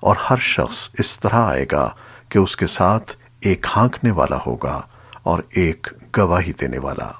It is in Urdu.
اور ہر شخص اس طرح آئے گا کہ اس کے ساتھ ایک ہانکنے والا ہوگا اور ایک گواہی دینے والا۔